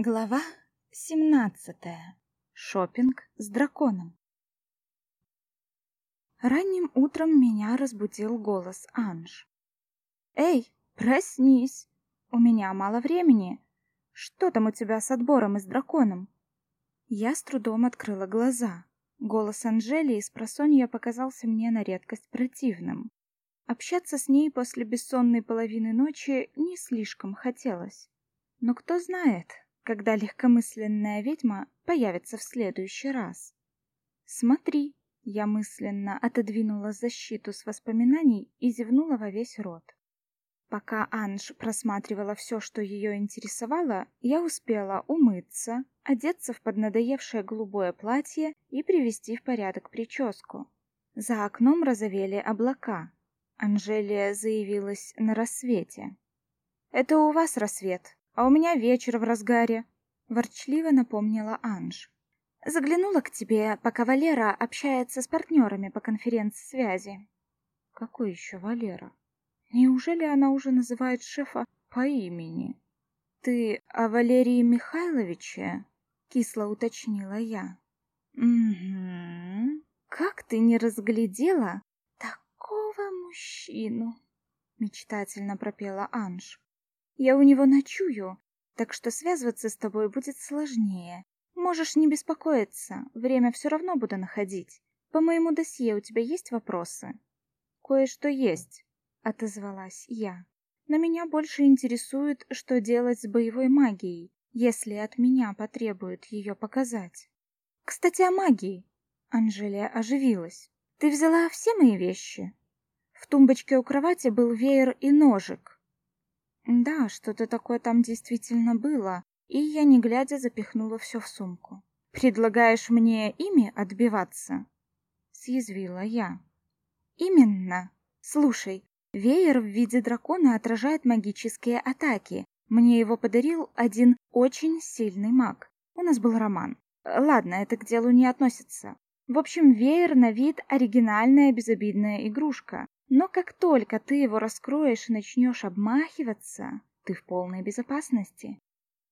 Глава 17. Шопинг с драконом. Ранним утром меня разбудил голос Анж. «Эй, проснись! У меня мало времени. Что там у тебя с отбором и с драконом?» Я с трудом открыла глаза. Голос Анжели из просонья показался мне на редкость противным. Общаться с ней после бессонной половины ночи не слишком хотелось. Но кто знает, когда легкомысленная ведьма появится в следующий раз. Смотри, я мысленно отодвинула защиту с воспоминаний и зевнула во весь рот. Пока Анж просматривала все, что ее интересовало, я успела умыться, одеться в поднадоевшее голубое платье и привести в порядок прическу. За окном разовели облака. Анжелия заявилась на рассвете. «Это у вас рассвет, а у меня вечер в разгаре», — ворчливо напомнила Анж. «Заглянула к тебе, пока Валера общается с партнерами по конференц-связи». «Какой еще Валера? Неужели она уже называет шефа по имени?» «Ты о Валерии Михайловиче?» — кисло уточнила я. «Угу. Как ты не разглядела такого мужчину?» — мечтательно пропела Анж. Я у него ночую, так что связываться с тобой будет сложнее. Можешь не беспокоиться, время все равно буду находить. По моему досье у тебя есть вопросы? Кое-что есть, отозвалась я. Но меня больше интересует, что делать с боевой магией, если от меня потребуют ее показать. Кстати, о магии. Анжелия оживилась. Ты взяла все мои вещи? В тумбочке у кровати был веер и ножик. Да, что-то такое там действительно было, и я, не глядя, запихнула все в сумку. «Предлагаешь мне ими отбиваться?» — съязвила я. «Именно. Слушай, веер в виде дракона отражает магические атаки. Мне его подарил один очень сильный маг. У нас был роман. Ладно, это к делу не относится. В общем, веер на вид оригинальная безобидная игрушка. Но как только ты его раскроешь и начнешь обмахиваться, ты в полной безопасности.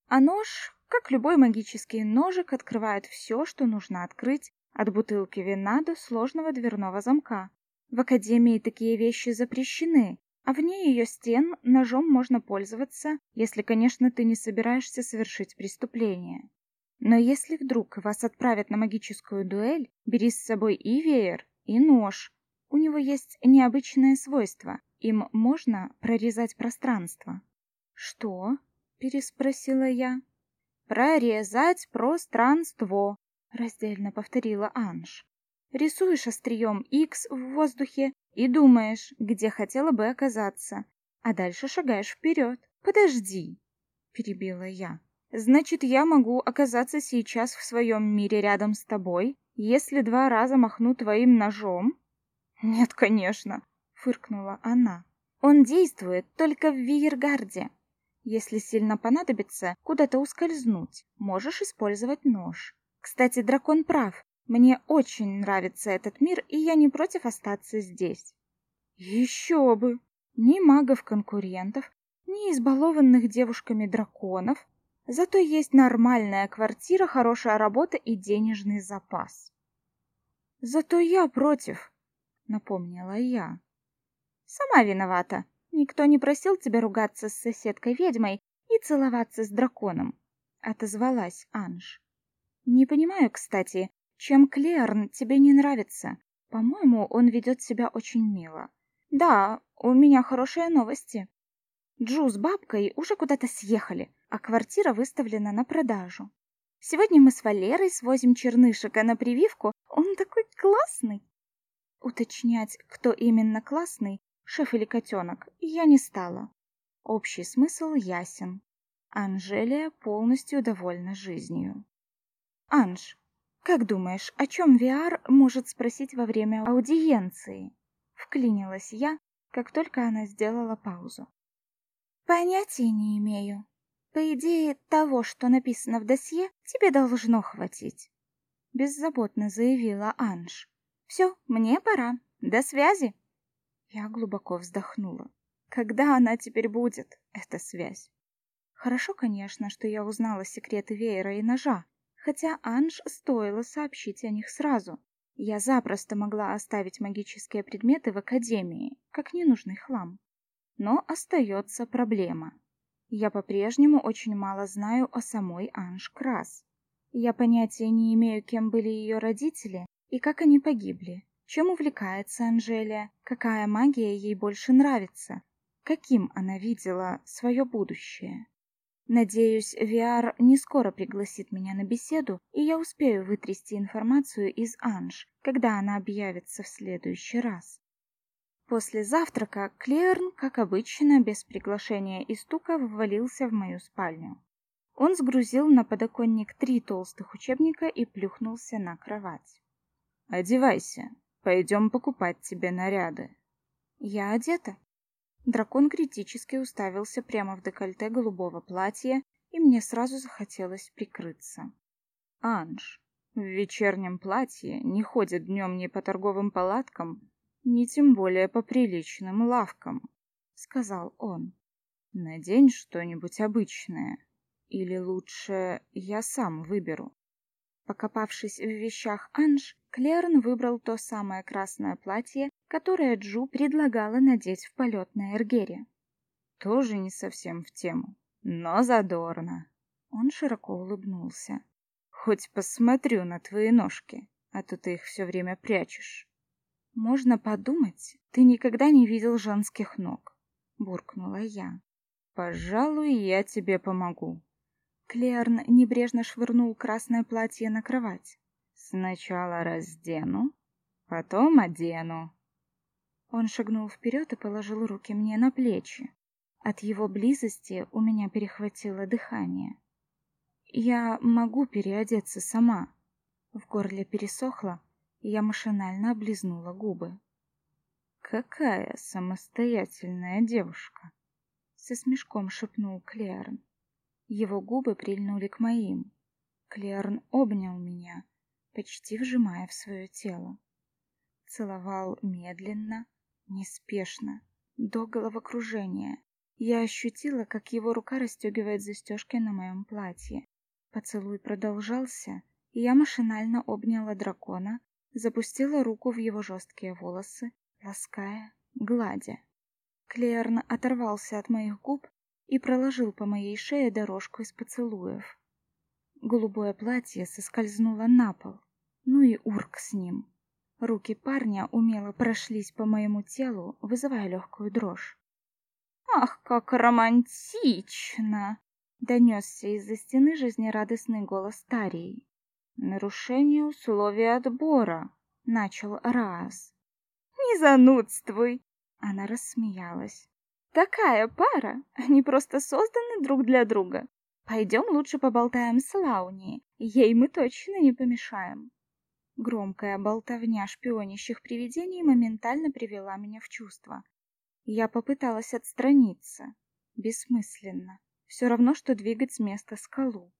А нож, как любой магический ножик, открывает все, что нужно открыть, от бутылки вина до сложного дверного замка. В академии такие вещи запрещены, а вне ее стен ножом можно пользоваться, если, конечно, ты не собираешься совершить преступление. Но если вдруг вас отправят на магическую дуэль, бери с собой и веер, и нож, у него есть необычное свойство. Им можно прорезать пространство. Что? переспросила я. Прорезать пространство, раздельно повторила Анж. Рисуешь острием X в воздухе и думаешь, где хотела бы оказаться, а дальше шагаешь вперед. Подожди, перебила я. Значит, я могу оказаться сейчас в своем мире рядом с тобой, если два раза махну твоим ножом? «Нет, конечно», — фыркнула она. «Он действует только в Виергарде. Если сильно понадобится куда-то ускользнуть, можешь использовать нож. Кстати, дракон прав. Мне очень нравится этот мир, и я не против остаться здесь». «Еще бы! Ни магов-конкурентов, ни избалованных девушками драконов. Зато есть нормальная квартира, хорошая работа и денежный запас». «Зато я против», напомнила я. Сама виновата. Никто не просил тебя ругаться с соседкой-ведьмой и целоваться с драконом, отозвалась Анж. Не понимаю, кстати, чем Клеарн тебе не нравится. По-моему, он ведет себя очень мило. Да, у меня хорошие новости. Джу с бабкой уже куда-то съехали, а квартира выставлена на продажу. Сегодня мы с Валерой свозим чернышика на прививку. Он такой классный. Уточнять, кто именно классный, шеф или котенок, я не стала. Общий смысл ясен. Анжелия полностью довольна жизнью. Анж, как думаешь, о чем VR может спросить во время аудиенции? Вклинилась я, как только она сделала паузу. Понятия не имею. По идее, того, что написано в досье, тебе должно хватить. Беззаботно заявила Анж. Все, мне пора. До связи. Я глубоко вздохнула. Когда она теперь будет, эта связь? Хорошо, конечно, что я узнала секреты веера и ножа, хотя Анж стоило сообщить о них сразу. Я запросто могла оставить магические предметы в академии, как ненужный хлам. Но остается проблема. Я по-прежнему очень мало знаю о самой Анж Крас. Я понятия не имею, кем были ее родители и как они погибли, чем увлекается Анжелия, какая магия ей больше нравится, каким она видела свое будущее. Надеюсь, VR не скоро пригласит меня на беседу, и я успею вытрясти информацию из Анж, когда она объявится в следующий раз. После завтрака Клерн, как обычно, без приглашения и стука, ввалился в мою спальню. Он сгрузил на подоконник три толстых учебника и плюхнулся на кровать. «Одевайся, пойдем покупать тебе наряды». «Я одета», Дракон критически уставился прямо в декольте голубого платья, и мне сразу захотелось прикрыться. «Анж, в вечернем платье не ходит днем ни по торговым палаткам, ни тем более по приличным лавкам», — сказал он. «Надень что-нибудь обычное, или лучше я сам выберу». Покопавшись в вещах Анж, Клерн выбрал то самое красное платье, которое Джу предлагала надеть в полет на Эргере. Тоже не совсем в тему, но задорно. Он широко улыбнулся. Хоть посмотрю на твои ножки, а то ты их все время прячешь. Можно подумать, ты никогда не видел женских ног, буркнула я. Пожалуй, я тебе помогу. Клерн небрежно швырнул красное платье на кровать. Сначала раздену, потом одену. Он шагнул вперед и положил руки мне на плечи. От его близости у меня перехватило дыхание. Я могу переодеться сама. В горле пересохло, и я машинально облизнула губы. Какая самостоятельная девушка, со смешком шепнул Клерн. Его губы прильнули к моим. Клерн обнял меня, почти вжимая в свое тело. Целовал медленно, неспешно, до головокружения. Я ощутила, как его рука расстегивает застежки на моем платье. Поцелуй продолжался, и я машинально обняла дракона, запустила руку в его жесткие волосы, лаская, гладя. Клерн оторвался от моих губ и проложил по моей шее дорожку из поцелуев. Голубое платье соскользнуло на пол, ну и урк с ним. Руки парня умело прошлись по моему телу, вызывая легкую дрожь. «Ах, как романтично!» — донесся из-за стены жизнерадостный голос Тарии. «Нарушение условий отбора», — начал Раз. «Не занудствуй!» — она рассмеялась. Такая пара, они просто созданы друг для друга. Пойдем лучше поболтаем с Лауни, ей мы точно не помешаем. Громкая болтовня шпионящих привидений моментально привела меня в чувство. Я попыталась отстраниться. Бессмысленно. Все равно, что двигать с места скалу.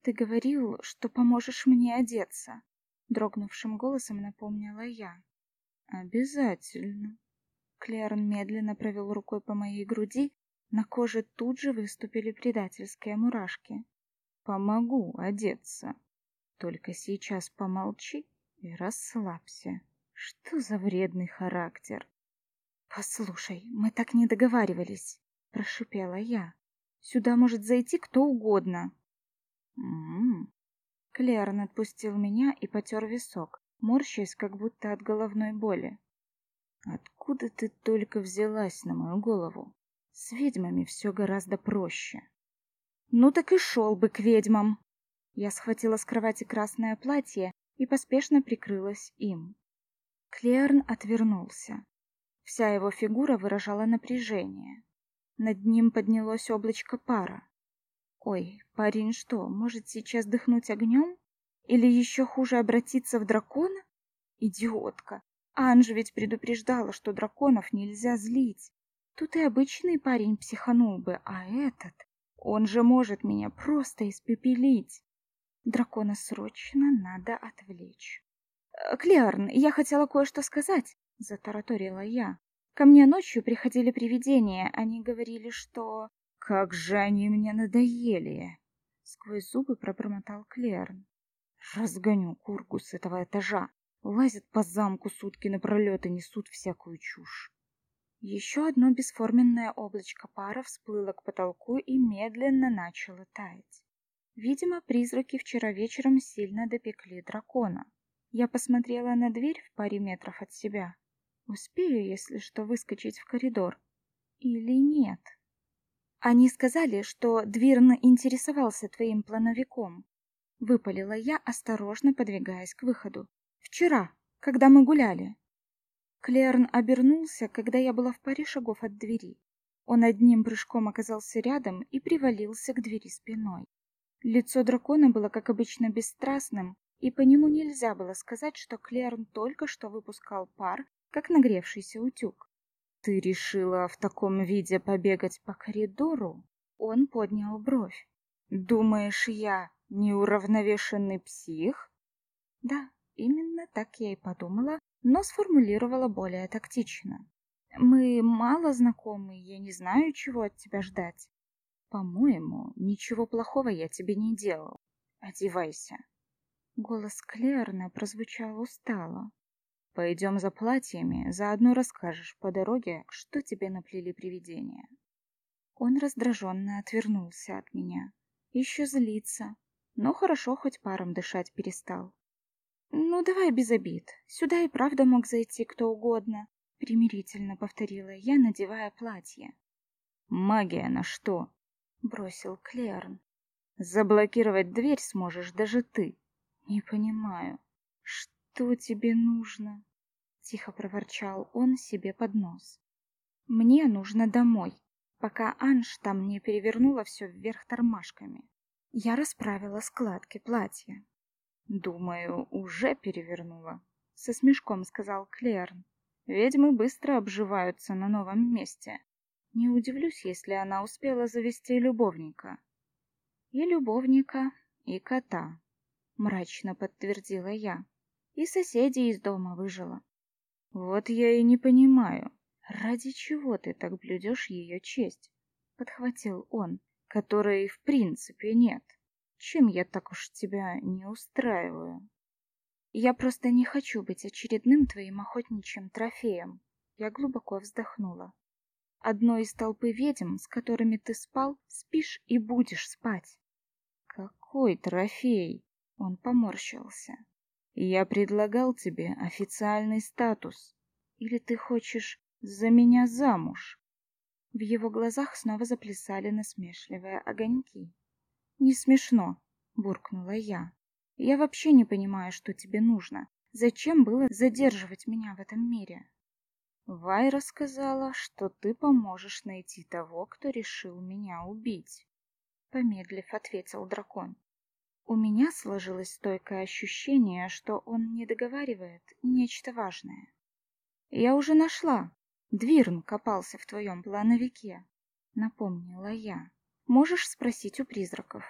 Ты говорил, что поможешь мне одеться, дрогнувшим голосом напомнила я. Обязательно. Клерн медленно провел рукой по моей груди, на коже тут же выступили предательские мурашки. Помогу одеться. Только сейчас помолчи и расслабься. Что за вредный характер? Послушай, мы так не договаривались, прошипела я. Сюда может зайти кто угодно. М-м. Клерн отпустил меня и потер висок, морщась как будто от головной боли. Откуда ты только взялась на мою голову? С ведьмами все гораздо проще. Ну так и шел бы к ведьмам. Я схватила с кровати красное платье и поспешно прикрылась им. Клерн отвернулся. Вся его фигура выражала напряжение. Над ним поднялось облачко пара. Ой, парень что, может сейчас дыхнуть огнем? Или еще хуже обратиться в дракона? Идиотка. Анж ведь предупреждала, что драконов нельзя злить. Тут и обычный парень психанул бы, а этот... Он же может меня просто испепелить. Дракона срочно надо отвлечь. «Э, «Клеарн, я хотела кое-что сказать», — затараторила я. «Ко мне ночью приходили привидения. Они говорили, что... Как же они мне надоели! Сквозь зубы пробормотал Клерн. Разгоню кургу с этого этажа. Лазят по замку сутки напролет и несут всякую чушь. Еще одно бесформенное облачко пара всплыло к потолку и медленно начало таять. Видимо, призраки вчера вечером сильно допекли дракона. Я посмотрела на дверь в паре метров от себя. Успею, если что, выскочить в коридор. Или нет? Они сказали, что Двирн интересовался твоим плановиком. Выпалила я, осторожно подвигаясь к выходу. Вчера, когда мы гуляли. Клерн обернулся, когда я была в паре шагов от двери. Он одним прыжком оказался рядом и привалился к двери спиной. Лицо дракона было, как обычно, бесстрастным, и по нему нельзя было сказать, что Клерн только что выпускал пар, как нагревшийся утюг. «Ты решила в таком виде побегать по коридору?» Он поднял бровь. «Думаешь, я неуравновешенный псих?» «Да, именно так я и подумала, но сформулировала более тактично. Мы мало знакомы, я не знаю, чего от тебя ждать. По-моему, ничего плохого я тебе не делал. Одевайся. Голос Клерна прозвучал устало. Пойдем за платьями, заодно расскажешь по дороге, что тебе наплели привидения. Он раздраженно отвернулся от меня. Еще злится, но хорошо хоть паром дышать перестал. «Ну, давай без обид. Сюда и правда мог зайти кто угодно», — примирительно повторила я, надевая платье. «Магия на что?» — бросил Клерн. «Заблокировать дверь сможешь даже ты». «Не понимаю, что тебе нужно?» — тихо проворчал он себе под нос. «Мне нужно домой, пока Анж там не перевернула все вверх тормашками». Я расправила складки платья. «Думаю, уже перевернула», — со смешком сказал Клерн. «Ведьмы быстро обживаются на новом месте. Не удивлюсь, если она успела завести любовника». «И любовника, и кота», — мрачно подтвердила я. «И соседей из дома выжила». «Вот я и не понимаю, ради чего ты так блюдешь ее честь?» — подхватил он, которой в принципе нет. Чем я так уж тебя не устраиваю? Я просто не хочу быть очередным твоим охотничьим трофеем. Я глубоко вздохнула. Одной из толпы ведьм, с которыми ты спал, спишь и будешь спать. Какой трофей? Он поморщился. Я предлагал тебе официальный статус. Или ты хочешь за меня замуж? В его глазах снова заплясали насмешливые огоньки. «Не смешно», — буркнула я. «Я вообще не понимаю, что тебе нужно. Зачем было задерживать меня в этом мире?» Вайра сказала, что ты поможешь найти того, кто решил меня убить. Помедлив, ответил дракон. У меня сложилось стойкое ощущение, что он не договаривает нечто важное. Я уже нашла. Двирн копался в твоем плановике, напомнила я. Можешь спросить у призраков.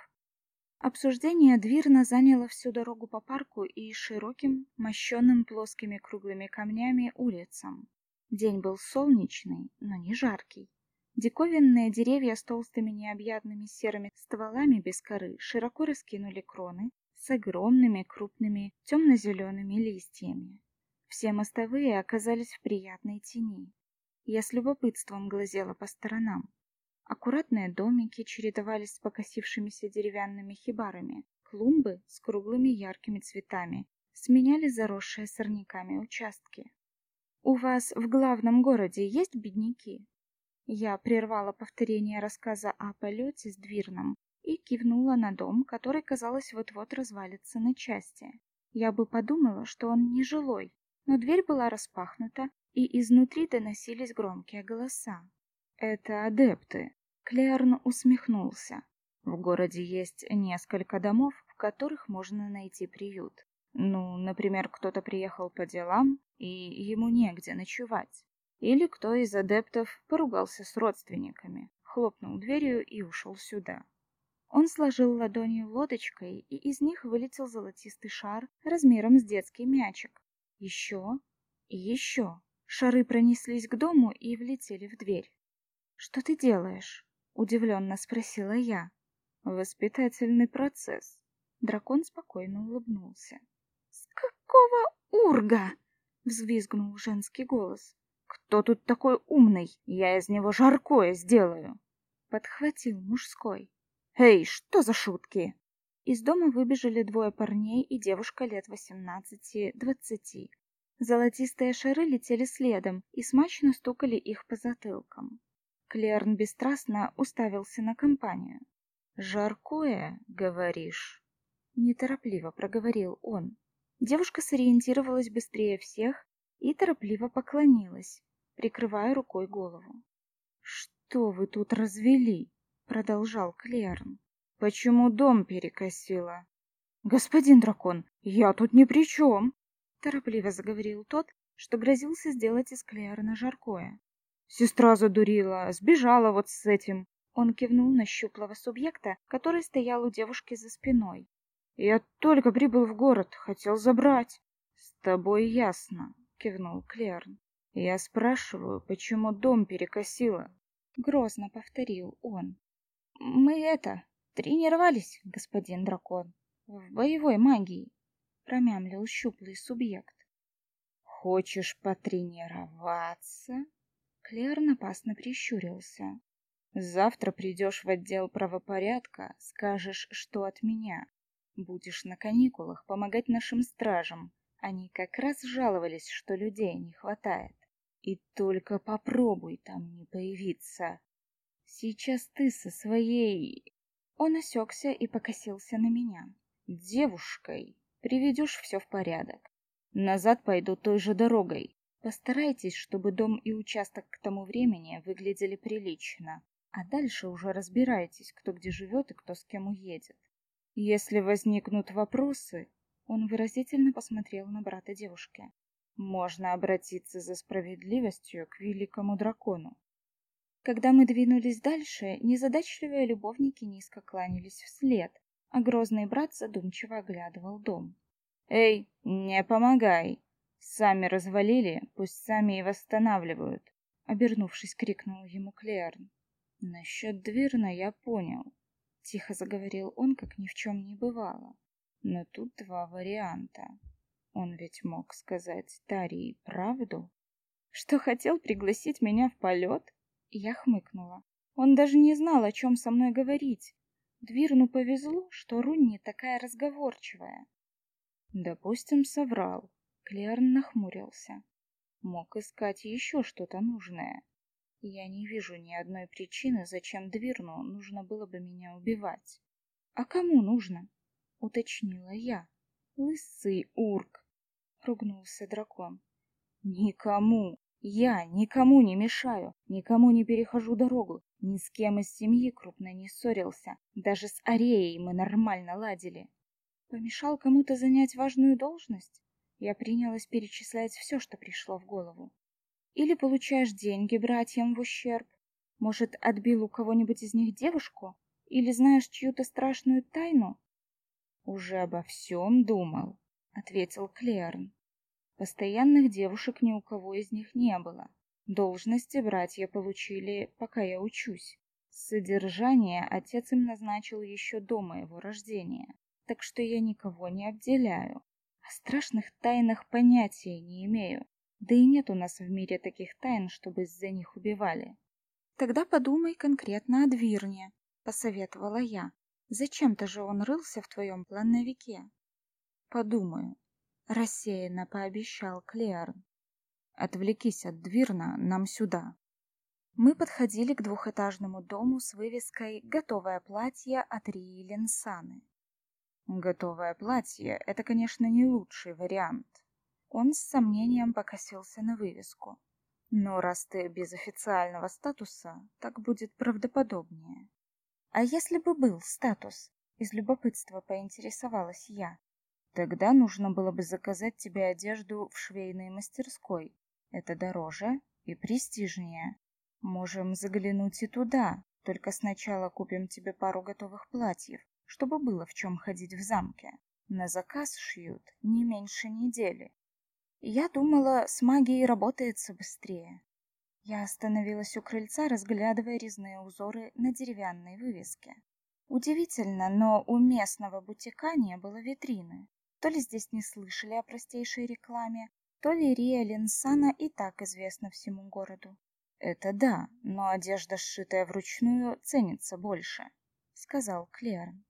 Обсуждение Двирна заняло всю дорогу по парку и широким, мощенным плоскими круглыми камнями улицам. День был солнечный, но не жаркий. Диковинные деревья с толстыми необъятными серыми стволами без коры широко раскинули кроны с огромными крупными темно-зелеными листьями. Все мостовые оказались в приятной тени. Я с любопытством глазела по сторонам. Аккуратные домики чередовались с покосившимися деревянными хибарами. Клумбы с круглыми яркими цветами сменяли заросшие сорняками участки. «У вас в главном городе есть бедняки?» Я прервала повторение рассказа о полете с Двирном и кивнула на дом, который, казалось, вот-вот развалится на части. Я бы подумала, что он нежилой, но дверь была распахнута, и изнутри доносились громкие голоса. Это адепты. Клерн усмехнулся. В городе есть несколько домов, в которых можно найти приют. Ну, например, кто-то приехал по делам, и ему негде ночевать. Или кто из адептов поругался с родственниками, хлопнул дверью и ушел сюда. Он сложил ладонью лодочкой, и из них вылетел золотистый шар размером с детский мячик. Еще и еще. Шары пронеслись к дому и влетели в дверь. «Что ты делаешь?» Удивленно спросила я. Воспитательный процесс. Дракон спокойно улыбнулся. С какого урга? Взвизгнул женский голос. Кто тут такой умный? Я из него жаркое сделаю. Подхватил мужской. Эй, что за шутки? Из дома выбежали двое парней и девушка лет восемнадцати-двадцати. Золотистые шары летели следом и смачно стукали их по затылкам. Клерн бесстрастно уставился на компанию. «Жаркое, говоришь?» Неторопливо проговорил он. Девушка сориентировалась быстрее всех и торопливо поклонилась, прикрывая рукой голову. «Что вы тут развели?» — продолжал Клерн. Почему дом перекосило? Господин дракон, я тут ни при чем, торопливо заговорил тот, что грозился сделать из Клеарна жаркое. Сестра задурила, сбежала вот с этим. Он кивнул на щуплого субъекта, который стоял у девушки за спиной. Я только прибыл в город, хотел забрать. С тобой ясно, кивнул Клерн. Я спрашиваю, почему дом перекосило? Грозно повторил он. Мы это, Тренировались, господин дракон, в боевой магии, промямлил щуплый субъект. Хочешь потренироваться? Клер напасно прищурился. Завтра придешь в отдел правопорядка, скажешь, что от меня. Будешь на каникулах помогать нашим стражам. Они как раз жаловались, что людей не хватает. И только попробуй там не появиться. Сейчас ты со своей он осекся и покосился на меня. «Девушкой приведешь все в порядок. Назад пойду той же дорогой. Постарайтесь, чтобы дом и участок к тому времени выглядели прилично, а дальше уже разбирайтесь, кто где живет и кто с кем уедет. Если возникнут вопросы, он выразительно посмотрел на брата девушки. Можно обратиться за справедливостью к великому дракону. Когда мы двинулись дальше, незадачливые любовники низко кланялись вслед, а грозный брат задумчиво оглядывал дом. «Эй, не помогай! Сами развалили, пусть сами и восстанавливают!» Обернувшись, крикнул ему Клерн. «Насчет Двирна я понял», — тихо заговорил он, как ни в чем не бывало. «Но тут два варианта. Он ведь мог сказать Тарии правду, что хотел пригласить меня в полет?» Я хмыкнула. Он даже не знал, о чем со мной говорить. Двирну повезло, что Рунни такая разговорчивая. Допустим, соврал. Клеарн нахмурился. Мог искать еще что-то нужное. Я не вижу ни одной причины, зачем Двирну нужно было бы меня убивать. А кому нужно? Уточнила я. Лысый урк, ругнулся дракон. Никому. Я никому не мешаю, никому не перехожу дорогу, ни с кем из семьи крупно не ссорился, даже с Ареей мы нормально ладили. Помешал кому-то занять важную должность? Я принялась перечислять все, что пришло в голову. Или получаешь деньги братьям в ущерб? Может, отбил у кого-нибудь из них девушку? Или знаешь чью-то страшную тайну? Уже обо всем думал, ответил Клерн. Постоянных девушек ни у кого из них не было. Должности братья получили, пока я учусь. Содержание отец им назначил еще до моего рождения, так что я никого не обделяю. О страшных тайнах понятия не имею. Да и нет у нас в мире таких тайн, чтобы из-за них убивали. Тогда подумай конкретно о Двирне, посоветовала я. Зачем-то же он рылся в твоем плановике. Подумаю, рассеянно пообещал Клеарн. Отвлекись от Двирна, нам сюда. Мы подходили к двухэтажному дому с вывеской «Готовое платье от Рии Ленсаны». Готовое платье — это, конечно, не лучший вариант. Он с сомнением покосился на вывеску. Но раз ты без официального статуса, так будет правдоподобнее. А если бы был статус? Из любопытства поинтересовалась я. Тогда нужно было бы заказать тебе одежду в швейной мастерской. Это дороже и престижнее. Можем заглянуть и туда, только сначала купим тебе пару готовых платьев, чтобы было в чем ходить в замке. На заказ шьют не меньше недели. Я думала, с магией работается быстрее. Я остановилась у крыльца, разглядывая резные узоры на деревянной вывеске. Удивительно, но у местного бутика не было витрины. То ли здесь не слышали о простейшей рекламе, то ли Рия Линсана и так известна всему городу. «Это да, но одежда, сшитая вручную, ценится больше», — сказал Клерн.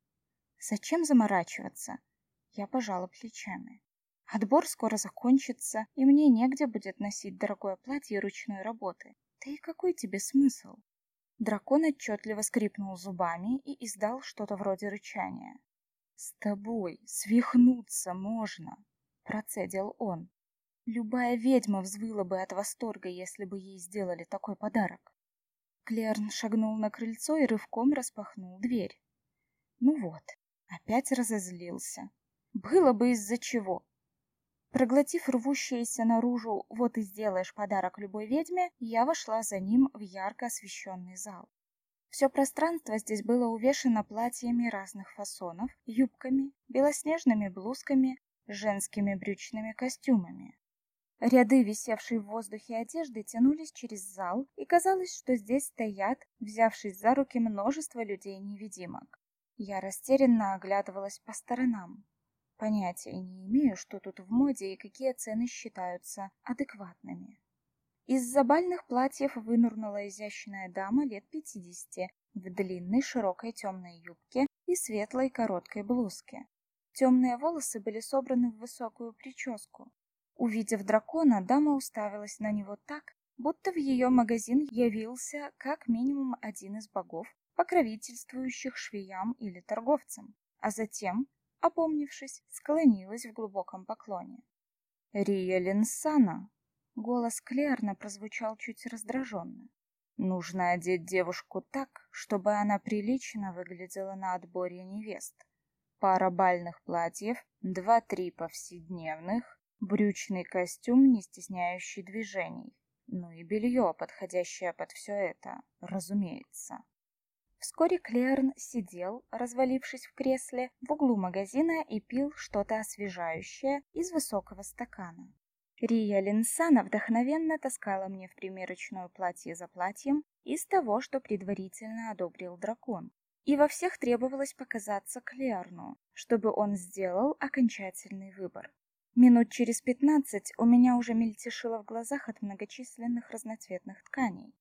«Зачем заморачиваться?» Я пожала плечами. Отбор скоро закончится, и мне негде будет носить дорогое платье ручной работы. Да и какой тебе смысл? Дракон отчетливо скрипнул зубами и издал что-то вроде рычания. «С тобой свихнуться можно!» — процедил он. Любая ведьма взвыла бы от восторга, если бы ей сделали такой подарок. Клерн шагнул на крыльцо и рывком распахнул дверь. Ну вот, опять разозлился. Было бы из-за чего. Проглотив рвущееся наружу «вот и сделаешь подарок любой ведьме», я вошла за ним в ярко освещенный зал. Все пространство здесь было увешано платьями разных фасонов, юбками, белоснежными блузками, женскими брючными костюмами. Ряды, висевшей в воздухе одежды, тянулись через зал, и казалось, что здесь стоят, взявшись за руки, множество людей-невидимок. Я растерянно оглядывалась по сторонам. Понятия не имею, что тут в моде и какие цены считаются адекватными. Из забальных платьев вынурнула изящная дама лет пятидесяти в длинной широкой темной юбке и светлой короткой блузке. Темные волосы были собраны в высокую прическу. Увидев дракона, дама уставилась на него так, будто в ее магазин явился как минимум один из богов, покровительствующих швеям или торговцам, а затем опомнившись, склонилась в глубоком поклоне. «Рия Линсана!» Голос Клерна прозвучал чуть раздраженно. «Нужно одеть девушку так, чтобы она прилично выглядела на отборе невест. Пара бальных платьев, два-три повседневных, брючный костюм, не стесняющий движений, ну и белье, подходящее под все это, разумеется». Вскоре Клерн сидел, развалившись в кресле, в углу магазина и пил что-то освежающее из высокого стакана. Рия Линсана вдохновенно таскала мне в примерочную платье за платьем из того, что предварительно одобрил дракон. И во всех требовалось показаться Клерну, чтобы он сделал окончательный выбор. Минут через пятнадцать у меня уже мельтешило в глазах от многочисленных разноцветных тканей.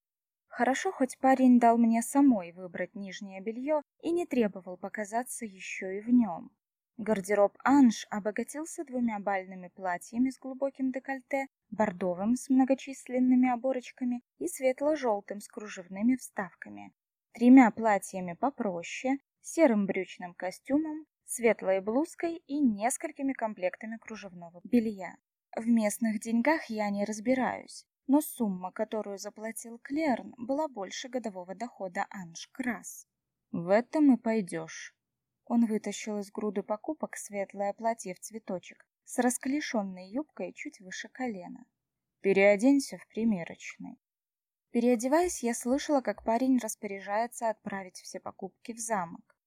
Хорошо, хоть парень дал мне самой выбрать нижнее белье и не требовал показаться еще и в нем. Гардероб Анж обогатился двумя бальными платьями с глубоким декольте, бордовым с многочисленными оборочками и светло-желтым с кружевными вставками, тремя платьями попроще, серым брючным костюмом, светлой блузкой и несколькими комплектами кружевного белья. В местных деньгах я не разбираюсь, но сумма, которую заплатил Клерн, была больше годового дохода Анж Крас. «В этом и пойдешь». Он вытащил из груды покупок светлое платье в цветочек с расклешенной юбкой чуть выше колена. «Переоденься в примерочной». Переодеваясь, я слышала, как парень распоряжается отправить все покупки в замок.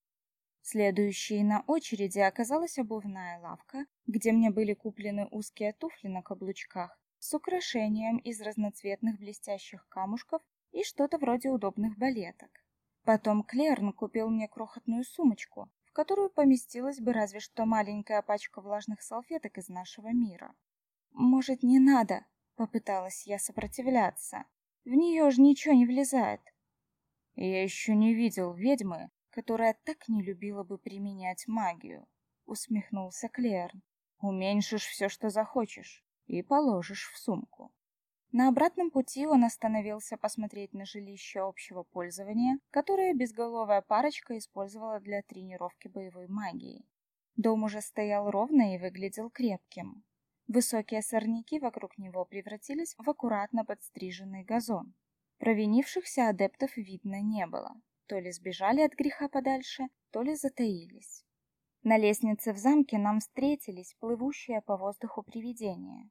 Следующей на очереди оказалась обувная лавка, где мне были куплены узкие туфли на каблучках с украшением из разноцветных блестящих камушков и что-то вроде удобных балеток. Потом Клерн купил мне крохотную сумочку, в которую поместилась бы разве что маленькая пачка влажных салфеток из нашего мира. «Может, не надо?» — попыталась я сопротивляться. «В нее же ничего не влезает». «Я еще не видел ведьмы, которая так не любила бы применять магию», — усмехнулся Клерн. «Уменьшишь все, что захочешь и положишь в сумку. На обратном пути он остановился посмотреть на жилище общего пользования, которое безголовая парочка использовала для тренировки боевой магии. Дом уже стоял ровно и выглядел крепким. Высокие сорняки вокруг него превратились в аккуратно подстриженный газон. Провинившихся адептов видно не было. То ли сбежали от греха подальше, то ли затаились. На лестнице в замке нам встретились плывущие по воздуху привидения.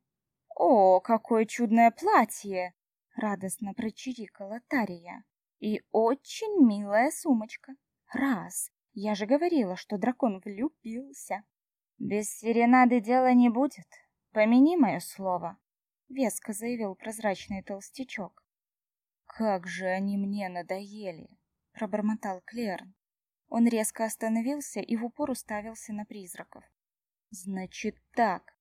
«О, какое чудное платье!» — радостно прочирикала Тария. «И очень милая сумочка. Раз, я же говорила, что дракон влюбился». «Без серенады дела не будет. Помяни мое слово», — веско заявил прозрачный толстячок. Как же они мне надоели, пробормотал Клерн. Он резко остановился и в упор уставился на призраков. Значит так,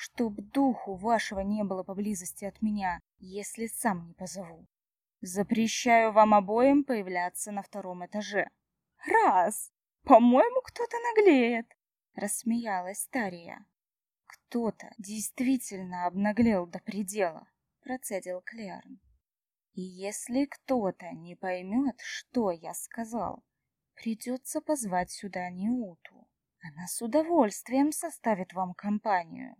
чтоб духу вашего не было поблизости от меня, если сам не позову. Запрещаю вам обоим появляться на втором этаже. Раз! По-моему, кто-то наглеет, рассмеялась Тария. Кто-то действительно обнаглел до предела, процедил Клерн. И если кто-то не поймет, что я сказал, придется позвать сюда Неуту. Она с удовольствием составит вам компанию.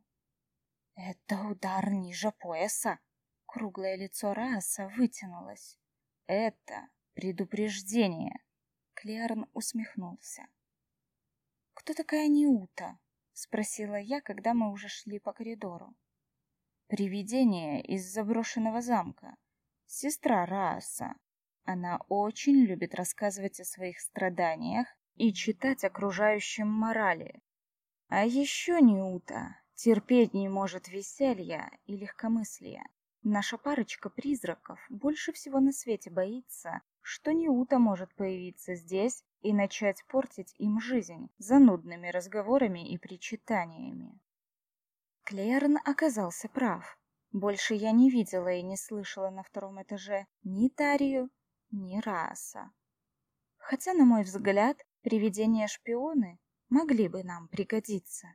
Это удар ниже пояса. Круглое лицо Раса вытянулось. Это предупреждение. Клерн усмехнулся. Кто такая Неута? спросила я, когда мы уже шли по коридору. Привидение из заброшенного замка. Сестра Рааса. Она очень любит рассказывать о своих страданиях и читать окружающим морали. А еще Неута терпеть не может веселья и легкомыслия. Наша парочка призраков больше всего на свете боится, что Неута может появиться здесь и начать портить им жизнь занудными разговорами и причитаниями. Клерн оказался прав. Больше я не видела и не слышала на втором этаже ни Тарию, ни Раса. Хотя, на мой взгляд, привидения-шпионы могли бы нам пригодиться.